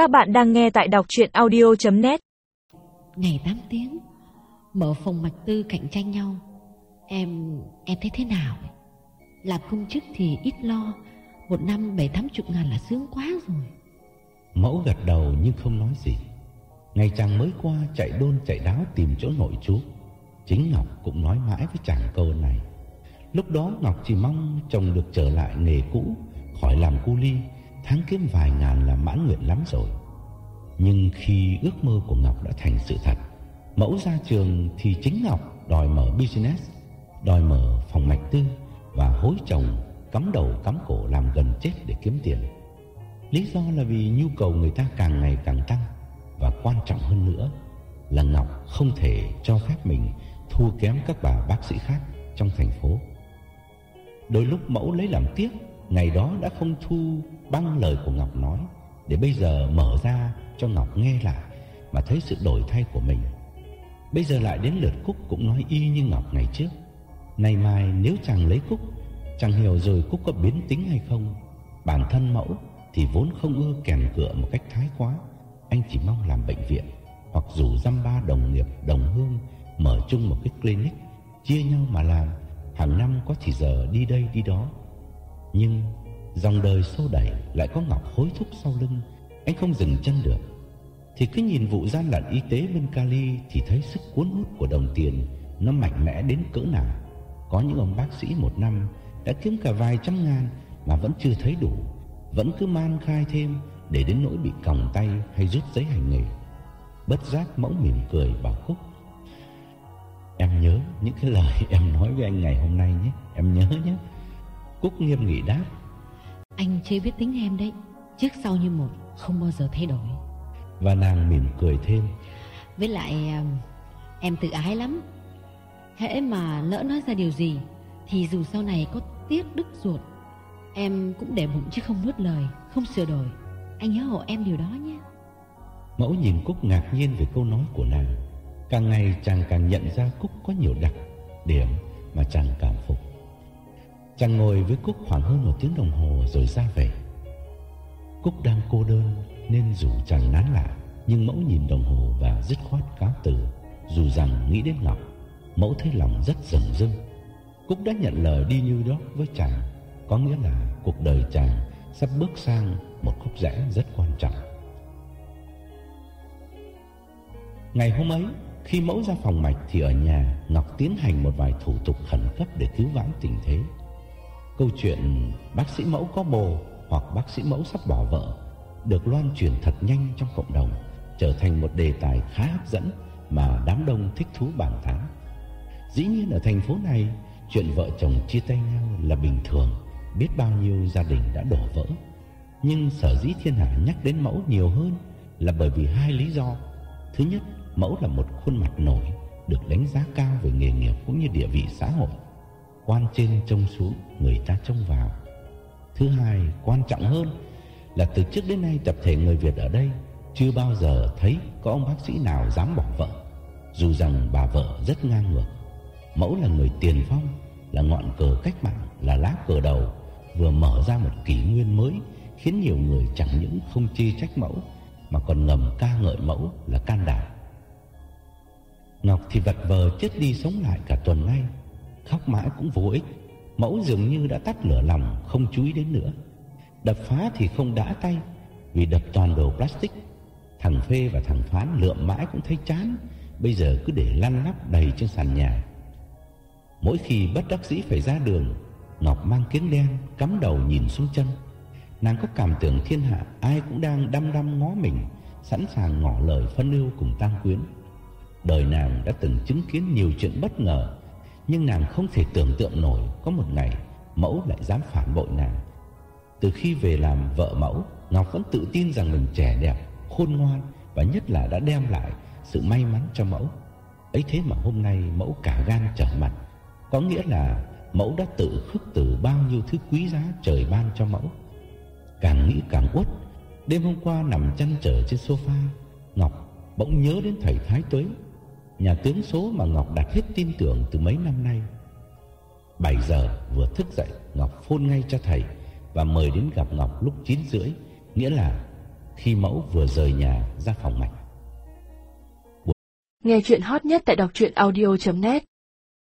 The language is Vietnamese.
Các bạn đang nghe tại đọc chuyện audio.net Ngày 8 tiếng Mở phòng mạch tư cạnh tranh nhau. Em, em thấy thế nào? Làm công chức thì ít lo. Một năm bảy tám chục ngàn là sướng quá rồi. Mẫu gật đầu nhưng không nói gì. Ngày chàng mới qua chạy đôn chạy đáo tìm chỗ nội chú Chính Ngọc cũng nói mãi với chàng câu này. Lúc đó Ngọc chỉ mong chồng được trở lại nghề cũ Khỏi làm cu ly Tháng kiếm vài ngàn là mãn nguyện lắm rồi Nhưng khi ước mơ của Ngọc đã thành sự thật Mẫu ra trường thì chính Ngọc đòi mở business Đòi mở phòng mạch tư Và hối chồng cắm đầu cắm cổ làm gần chết để kiếm tiền Lý do là vì nhu cầu người ta càng ngày càng tăng Và quan trọng hơn nữa là Ngọc không thể cho phép mình thua kém các bà bác sĩ khác trong thành phố. Đôi lúc mẫu lấy làm tiếc, ngày đó đã không thu băng lời của Ngọc nói, để bây giờ mở ra cho Ngọc nghe lại mà thấy sự đổi thay của mình. Bây giờ lại đến lượt Cúc cũng nói y như Ngọc ngày trước. Này mai nếu chàng lấy Cúc, chẳng hiểu rồi Cúc có biến tính hay không. Bản thân mẫu thì vốn không ưa kèn cửa một cách thái quá. Anh chỉ mong làm bệnh viện hoặc rủ dăm ba đồng nghiệp đồng hương mở chung một cái clinic, chia nhau mà làm, hàng năm có thì giờ đi đây đi đó. Nhưng dòng đời xô đẩy lại có Ngọc hối thúc sau lưng, anh không dừng chân được. Thì cứ nhìn vụ gian lận y tế bên Cali thì thấy sức cuốn hút của đồng tiền nó mạnh mẽ đến cỡ nào. Có những ông bác sĩ một năm đã kiếm cả vài trăm ngàn mà vẫn chưa thấy đủ, vẫn cứ man khai thêm để đến nỗi bị còng tay hay rút giấy hành nghề. Bất giác mẫu mỉm cười bảo Cúc Em nhớ những cái lời em nói với anh ngày hôm nay nhé Em nhớ nhé Cúc nghiêm nghị đáp. Anh chưa biết tính em đấy. Trước sau như một Không bao giờ thay đổi. Và nàng mỉm cười thêm. Với lại à, Em tự ái lắm. Hễ mà lỡ nói ra điều gì Thì dù sau này có tiếc đứt ruột Em cũng để bụng chứ không nuốt lời Không sửa đổi. Anh nhớ hộ em điều đó nhé. Mẫu nhìn Cúc ngạc nhiên về câu nói của nàng. Càng ngày chàng càng nhận ra Cúc có nhiều đặc điểm mà chàng cảm phục Chàng ngồi với Cúc khoảng hơn một tiếng đồng hồ rồi ra về. Cúc đang cô đơn nên dù chàng nán lạ Nhưng mẫu nhìn đồng hồ và dứt khoát cáo từ, Dù rằng nghĩ đến Ngọc Mẫu thấy lòng rất rừng rưng. Cúc đã nhận lời đi như đó với chàng, Có nghĩa là cuộc đời chàng sắp bước sang một khúc rẽ rất quan trọng. Ngày hôm ấy, khi mẫu ra phòng mạch thì ở nhà, Ngọc tiến hành một vài thủ tục khẩn cấp để cứu vãn tình thế. Câu chuyện bác sĩ mẫu có bồ hoặc bác sĩ mẫu sắp bỏ vợ được loan truyền thật nhanh trong cộng đồng, trở thành một đề tài khá hấp dẫn mà đám đông thích thú bàn tán. Dĩ nhiên ở thành phố này, chuyện vợ chồng chia tay nhau là bình thường, biết bao nhiêu gia đình đã đổ vỡ. Nhưng sở dĩ thiên hạ nhắc đến mẫu nhiều hơn là bởi vì hai lý do. Thứ nhất, Mẫu là một khuôn mặt nổi Được đánh giá cao về nghề nghiệp cũng như địa vị xã hội Quan trên trông xuống, Người ta trông vào. Thứ hai, quan trọng hơn Là từ trước đến nay tập thể người Việt ở đây Chưa bao giờ thấy có ông bác sĩ nào dám bỏ vợ. Dù rằng bà vợ rất ngang ngược, Mẫu là người tiền phong, Là ngọn cờ cách mạng, Là lá cờ đầu, Vừa mở ra một kỷ nguyên mới, Khiến nhiều người chẳng những không chê trách mẫu, Mà còn ngầm ca ngợi mẫu là can đảm. Ngọc thì vật vờ chết đi sống lại cả tuần nay. Khóc mãi cũng vô ích. Mẫu dường như đã tắt lửa lòng, Không chú ý đến nữa. Đập phá thì không đã tay, Vì đập toàn đồ plastic. Thằng Phê và thằng Phán lượm mãi cũng thấy chán. Bây giờ cứ để lăn lắp đầy trên sàn nhà. Mỗi khi bất đắc dĩ phải ra đường, Ngọc mang kiếng đen, Cắm đầu nhìn xuống chân. Nàng có cảm tưởng thiên hạ Ai cũng đang đăm đăm ngó mình, Sẵn sàng ngỏ lời phân ưu cùng tang quyến. Đời nàng đã từng chứng kiến nhiều chuyện bất ngờ nhưng nàng không thể tưởng tượng nổi Có một ngày mẫu lại dám phản bội nàng. Từ khi về làm vợ mẫu, Ngọc vẫn tự tin rằng mình trẻ đẹp, Khôn ngoan Và nhất là đã đem lại sự may mắn cho mẫu. Ấy thế mà hôm nay mẫu cả gan trở mặt. Có nghĩa là mẫu đã tự khước từ bao nhiêu thứ quý giá trời ban cho mẫu. Càng nghĩ càng uất, Đêm hôm qua nằm chăn trở trên sofa, Ngọc bỗng nhớ đến thầy Thái Tuế. Nhà tướng số mà Ngọc đặt hết tin tưởng từ mấy năm nay 7 giờ vừa thức dậy, Ngọc phôn ngay cho thầy Và mời đến gặp Ngọc lúc 9 rưỡi, Nghĩa là khi mẫu vừa rời nhà ra phòng mạch. Nghe chuyện hot nhất tại đọc truyện audio.net